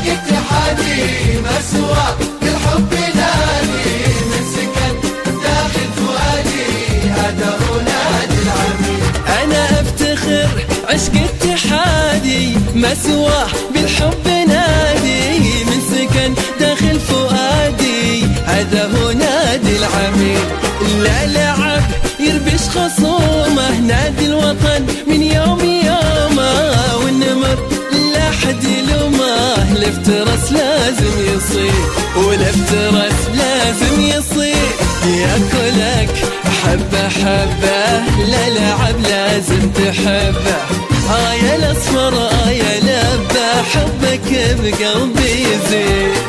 عشقك لحالي مسوى كل نادي من سكن داخل فؤادي هذا هو نادي العميد أنا أفتخر عشق اتحادي مسوى بالحب نادي من سكن داخل فؤادي هذا هو نادي العميد لا لعب يربش خصومه الافتراس لازم يصير والافتراس لازم يصير. ياكلك حبة حبة لا لعب لازم تحبه آية الأصفر آية لبة حبك بقلبي يزيد.